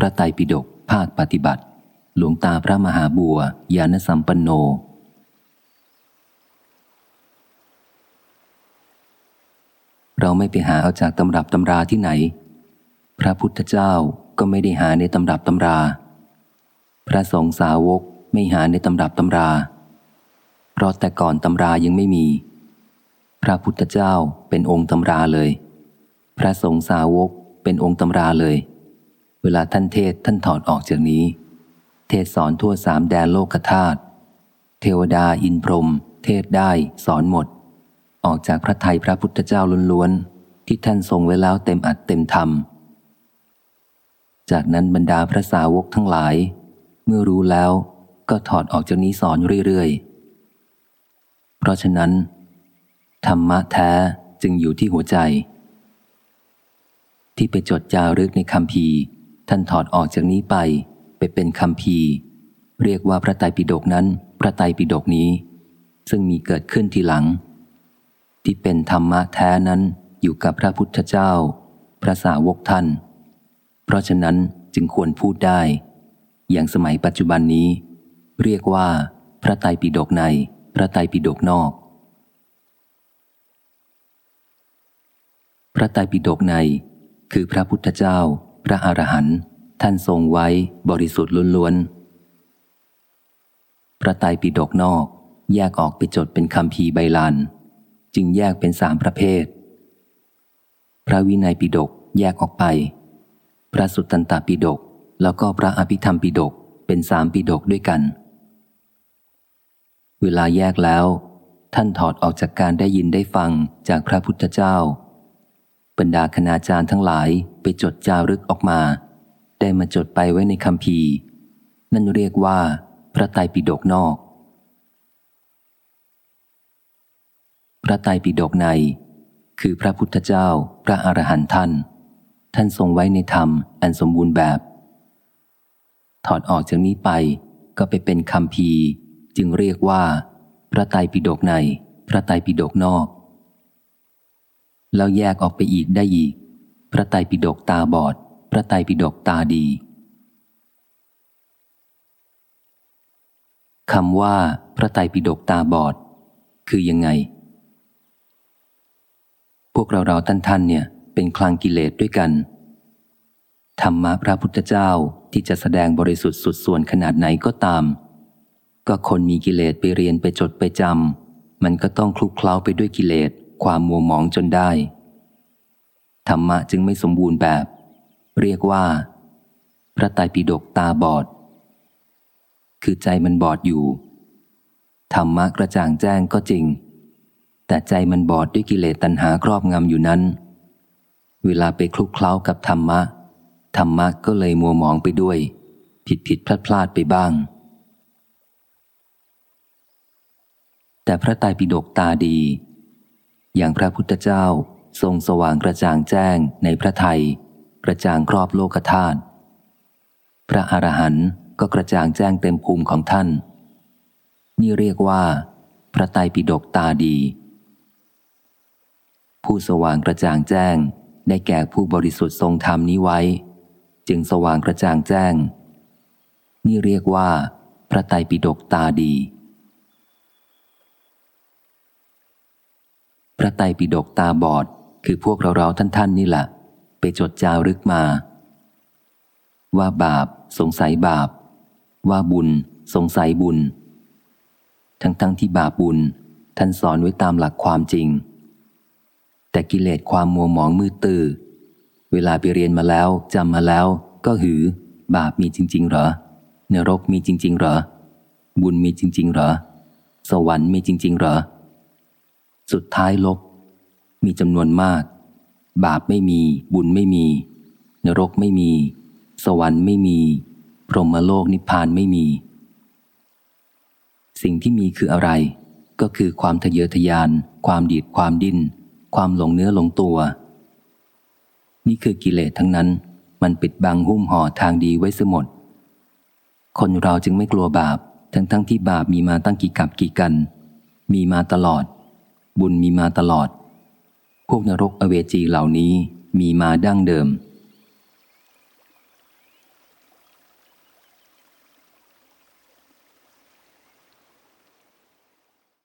พระไตรปิฎกภาคปฏิบัติ หลวงตาพระมหาบัวยานสัมปันโน เราไม่ไปหาเอาจากตำรับตำราที่ไหน พระพุทธเจ้าก็ไม่ได้หาในตำรับตำรา พระสงฆ์สาวกไม่หาในตำรับตำรา เพราะแต่ก่อนตำรายังไม่มี พระพุทธเจ้าเป็นองค์ตำราเลย พระสงฆ์สาวกเป็นองค์ตำราเลย เวลาท่านเทศท่านถอดออกจากนี้ เทศสอนทั่วสามแดนโลกธาตุเทวดาอินพรหมเทศได้สอนหมด ออกจากพระไทยพระพุทธเจ้าล้วนๆที่ท่านทรงไว้แล้วเต็มอัดเต็มธรรม จากนั้นบรรดาพระสาวกทั้งหลาย เมื่อรู้แล้วก็ถอดออกจากนี้สอนเรื่อยๆ เพราะฉะนั้น ธรรมะแท้จึงอยู่ที่หัวใจ ที่ไปจดจารึกในคำพี ท่านถอดออกจากนี้ไป ไปเป็นคำพีเรียกว่าพระไตรปิฎกนั้น พระไตรปิฎกนี้ ซึ่งมีเกิดขึ้นทีหลัง ที่เป็นธรรมะแท้นั้นอยู่กับพระพุทธเจ้า พระสาวกท่าน เพราะฉะนั้นจึงควรพูดได้ อย่างสมัยปัจจุบันนี้ เรียกว่า พระไตรปิฎกใน พระไตรปิฎกนอก พระไตรปิฎกใน คือพระพุทธเจ้า พระอรหันต์ ท่านทรงไว้บริสุทธิ์ล้วนๆ พระไตรปิฎกนอกแยกออกไปจดเป็นคำพีใบลาน จึงแยกเป็นสามประเภท พระวินัยปิฎกแยกออกไป พระสุตตันตปิฎกแล้วก็พระอภิธรรมปิฎกเป็นสามปิฎกด้วยกัน เวลาแยกแล้ว ท่านถอดออกจากการได้ยินได้ฟังจากพระพุทธเจ้า บรรดาคณาจารย์ทั้งหลายไปจดจารึกออกมา ได้มาจดไปไว้ในคำพีนั่นเรียกว่า พระไตรปิฎกนอก พระไตรปิฎกใน คือพระพุทธเจ้า พระอรหันต์ท่าน ท่านทรงไว้ในธรรมอันสมบูรณ์แบบ ถอดออกจากนี้ไปก็ไปเป็นคำพีจึงเรียกว่า พระไตรปิฎกใน พระไตรปิฎกนอก แล้วแยกออกไปอีกได้อีก พระไตรปิฎกตาบอด ระไตรปิฎกตาดีคำว่าพระไตรปิฎกตาบอด คือยังไง พวกเราเราท่านท่านเนี่ยเป็นคลังกิเลสด้วยกัน ธรรมะพระพุทธเจ้าที่จะแสดงบริสุทธิ์สุดส่วนขนาดไหนก็ตาม ก็คนมีกิเลสไปเรียนไปจดไปจำมันก็ต้องคลุกเคล้าไปด้วยกิเลสความมัวหมองจนได้ ธรรมะจึงไม่สมบูรณ์แบบ เรียกว่า พระไตรปิฎกตาบอด คือใจมันบอดอยู่ ธรรมะกระจ่างแจ้งก็จริง แต่ใจมันบอดด้วยกิเลสตัณหาครอบงำอยู่นั้น เวลาไปคลุกเคล้ากับธรรมะ ธรรมะก็เลยมัวหมองไปด้วย ผิดผิดพลาดพลาดไปบ้าง แต่พระไตรปิฎกตาดี อย่างพระพุทธเจ้าทรงสว่างกระจ่างแจ้งในพระไทย กระจ่างครอบโลกธาตุพระอรหันต์ก็กระจ่างแจ้งเต็มภูมิของท่าน นี่เรียกว่า พระไตรปิฎกตาดี ผู้สว่างกระจ่างแจ้งได้แก่ผู้บริสุทธิ์ทรงธรรมนี้ไว้ จึงสว่างกระจ่างแจ้ง นี่เรียกว่า พระไตรปิฎกตาดี พระไตรปิฎกตาบอดคือพวกเราเราท่านท่านนี่แหละ ไปจดจารึกมา ว่าบาป สงสัยบาป ว่าบุญ สงสัยบุญ ทั้งๆทที่บาปบุญ ท่านสอนไว้ตามหลักความจริง แต่กิเลสความมัวหมองมืดตื้อเวลาไปเรียนมาแล้วจำมาแล้ว ก็หือ บาปมีจริง ๆ เหรอนรกมีจริง ๆ เหรอ บุญมีจริง ๆ เหรอ สวรรค์มีจริง ๆ เหรอ สุดท้ายลบ มีจำนวนมาก บาปไม่มี บุญไม่มี นรกไม่มี สวรรค์ไม่มี พรหมโลกนิพพานไม่มี สิ่งที่มีคืออะไร ก็คือความทะเยอทะยาน ความดีดความดิ้น ความหลงเนื้อหลงตัว นี่คือกิเลสทั้งนั้น มันปิดบังหุ้มห่อทางดีไว้เสหมด คนเราจึงไม่กลัวบาป ทั้งๆทที่บาปมีมาตั้งกี่กับกี่กัน มีมาตลอด บุญมีมาตลอด พวกนรกอเวจีเหล่านี้มีมาดั้งเดิม